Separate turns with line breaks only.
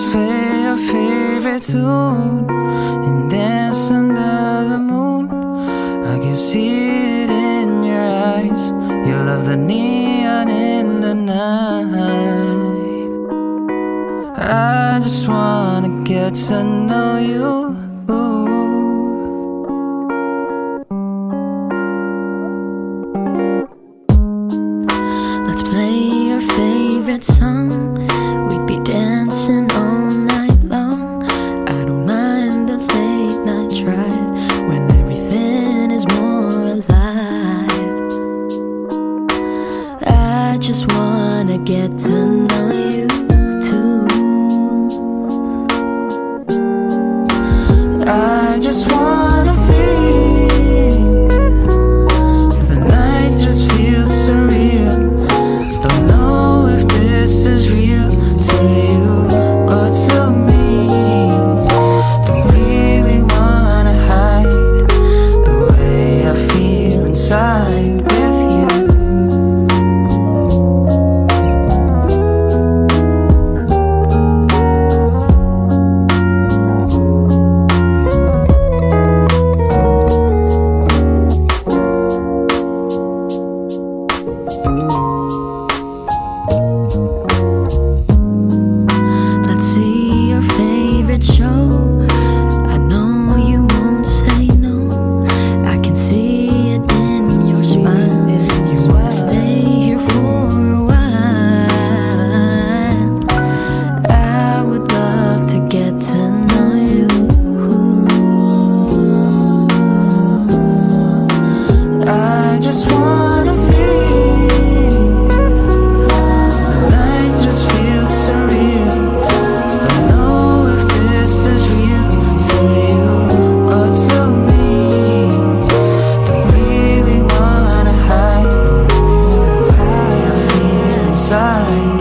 Let's play your favorite tune and dance under the moon. I can see it in your eyes. You love the neon in the night. I just wanna get to know you.
Let's play your favorite song. Just wanna get to inside